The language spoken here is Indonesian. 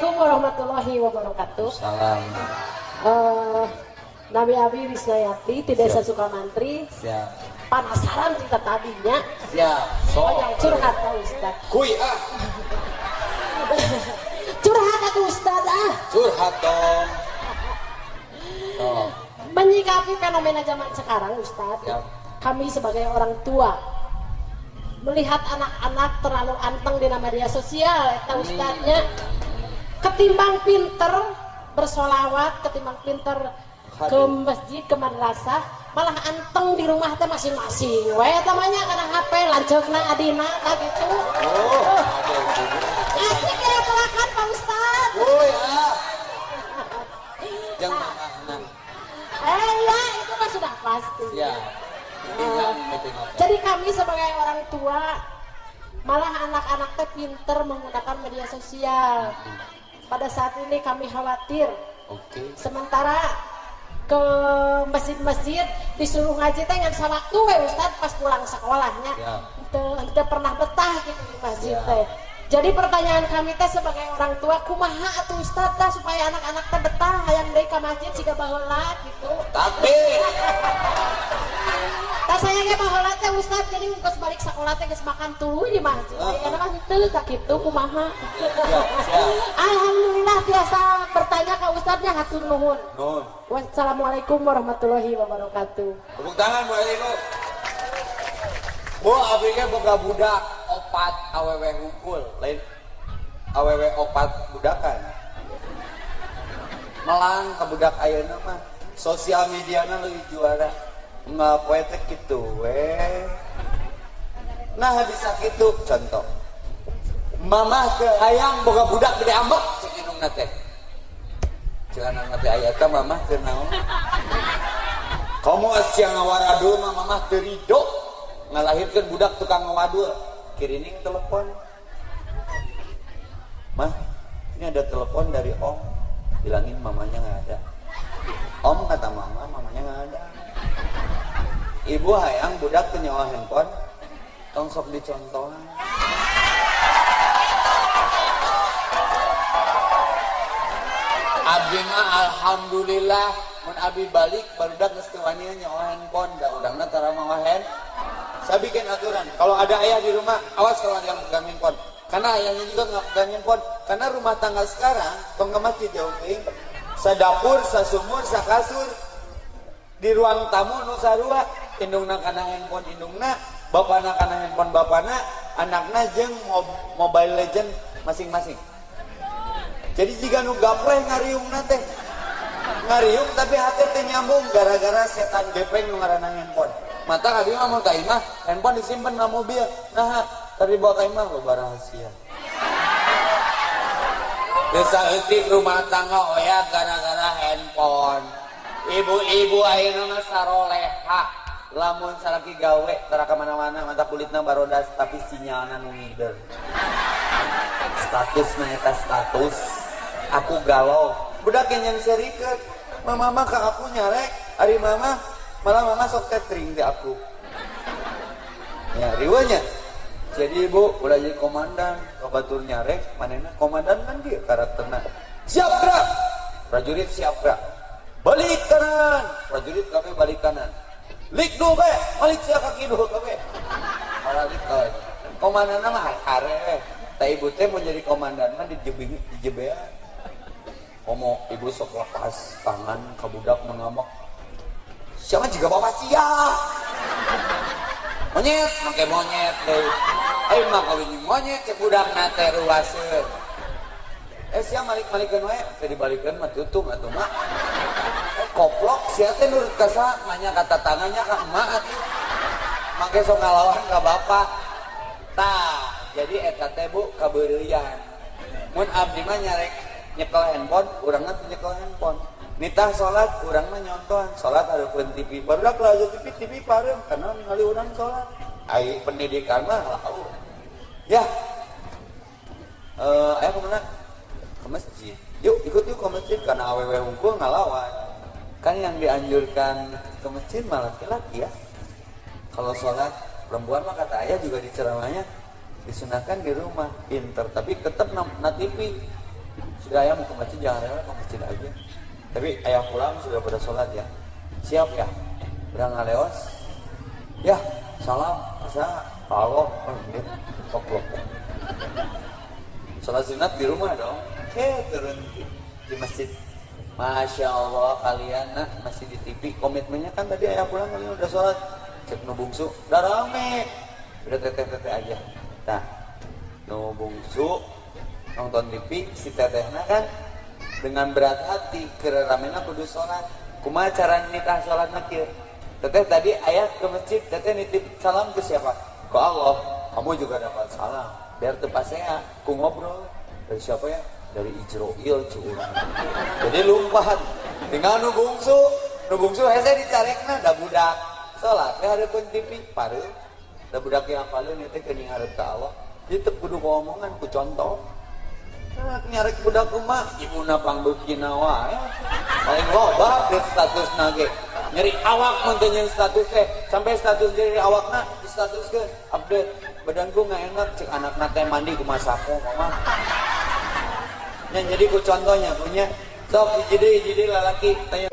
Assalamualaikum warahmatullahi wabarakatuh. Salam. Eh, Nabi Abi Wisnayati di Desa Sukamantri. Siap. Penasaran kita tadinya. Siap. So. Oh, yang curhat Pak Ustad. Kui ah. Curhat aku Ustad ah. Curhat dong. Oh. Menyikapi fenomena zaman sekarang Ustad. Siap. Kami sebagai orang tua melihat anak-anak terlalu anteng di media sosial eta Ustadnya ketimbang pinter bersolawat ketimbang pinter ke masjid ke madrasah malah anteng di rumah teh masing-masing we tamanya karena HP lanceukna adina tah gitu Oh. asik ya kelakan Pak Ustad Kui ah. Yang mana? eh ya itu mah sudah pasti Ya. Apa? Jadi kami sebagai orang tua malah anak-anak teh pinter menggunakan media sosial. Pada saat ini kami khawatir Oke. sementara ke masjid-masjid disuruh ngaji teh ngan waktu we Ustad pas pulang sekolahnya. Ya. Teu teu pernah betah gitu di masjid Ya. teh. Jadi pertanyaan kami teh sebagai orang tua kumaha atuh Ustad tah supaya anak-anak teh betah hayang deui ka masjid siga baheula gitu. Takbir. Ustaz jadi ungkos balik sekolah teh geus makan tuluy di masjid. Ah. Karena mah henteu tak kitu kumaha. Alhamdulillah biasa bertanya ke Ustaznya hatur nuhun. Nun. Wassalamualaikum warahmatullahi wabarakatuh. Tepuk tangan buat Ibu. Bu, abinya boga budak opat awewe hukul, lain awewe opat budakan. Melang ke budak ayeuna mah sosial mediana lebih juara. Nggak poete gitu, weh. Nah bisa gitu contoh. Mamah ke ayang boga budak gede ambek cek indungna teh. Jangan ngerti ayatnya mamah ke naon. Kamu siang ngawaradul mah mamah terido ngalahirkan budak tukang ngawadul kirining telepon mah ini ada telepon dari om bilangin mamanya nggak ada om kata mama ibu hayang budak penyewa handphone tong sok dicontohan Abdi mah alhamdulillah mun abi balik barudak geus teu wani nyawa handphone da udangna tara mawa hand. Saya bikin aturan, kalau ada ayah di rumah, awas kalau ada yang pegang handphone. Karena ayahnya juga nggak pegang handphone. Karena rumah tangga sekarang, tong masjid jauh ting. Sadapur, sasumur, sakasur. Di ruang tamu nu indung karena handphone indungna Bapak anak karena handphone Bapakna anaknya jeng mob mobile legend masing-masing jadi jika nu gaple ngariung nate ngariung tapi hati teh nyambung gara-gara setan gepeng nu ngaranna handphone mata kali mah mun kaimah handphone disimpan na mobil nah tapi bawa kaimah loba rahasia Desa etik rumah tangga oh oya gara-gara handphone. Ibu-ibu akhirnya saroleha. lamun saraki gawe tara mana-mana mata kulitna barodas tapi sinyalna nu ngider. Status na eta status. Aku galau. Budak yang seri mama mama ke aku nyarek hari mama malah mama sok catering di aku. Ya riwanya jadi ibu udah jadi komandan. Kebatur nyarek manena komandan kan dia karakternya siap gerak prajurit siap gerak balik kanan! Prajurit kami balik kanan. Lik dulu be balik siap kaki dulu kami balik ke komandan mah hare tak ibu teh mau jadi komandan mah dijebing dijebean Komo ibu sok lepas tangan ke budak mengamak siapa juga bapak sia? Monyet make monyet deh. Ayo mah kawin monyet ke budak nate ruaseun eh sia malik-malikeun wae. Teh dibalikeun mah tutung atuh mah. Eh, koplok sia teh nurut ka sa nanya kata tangannya ka emak make sok ngalawan ka bapak. Tah jadi eta teh bu kabeureuyan mun abdi mah nyarek nyekel handphone urang mah nyekel handphone. Nitah sholat urang mah nyontohan. Sholat hareupeun TV barudak aja TV TV pareum karena ningali urang sholat. Ai pendidikan mah ya. Eh aya ke mana ke masjid. Yuk ikut yuk ke masjid karena awewe unggul ngalawan kan yang dianjurkan ke masjid malah laki-laki ya. Kalau sholat perempuan mah kata ayah juga di ceramahnya disunahkan di rumah pinter. Tapi tetap na, na TV sudah ayah mau ke masjid jangan rela ke masjid aja. Tapi ayah pulang sudah pada sholat ya. Siap ya? Udah ngaleos ya salam. Asa Allah oh, koplok sholat sunat di rumah dong. Oke turun di masjid Masya Allah kalian nah masih di TV komitmennya kan tadi ayah pulang kalian udah sholat. Cek nu bungsu. Udah rame. Udah teteh-teteh aja. Nah nu bungsu nonton TV si tetehna kan dengan berat hati kira ramena kudu sholat. Kumaha cara nitah sholat nakir teteh tadi ayah ke masjid teteh nitip salam ke siapa? Ke Allah. Kamu juga dapat salam. Biar tepat saya ku ngobrol. Dari siapa ya dari Ijroil curang jadi lumpahan tinggal nu bungsu nu bungsu eh, hese dicarekna da budak. Salat ge hareupeun TV paru. Da budak yang paling itu kening harap ke Allah. Itu kudu ngomongan ku contoh. Nah, nyarek budak rumah? Ibu napang beki nawa ya. paling loba ke status nage. Nyeri awak mentenyen status teh sampai status dari awakna status ke. Update. Badanku nggak enak cek anak nate mandi ku masako eh, mama. Nah, jadi ku contohnya punya sok jadi jadi lalaki tanya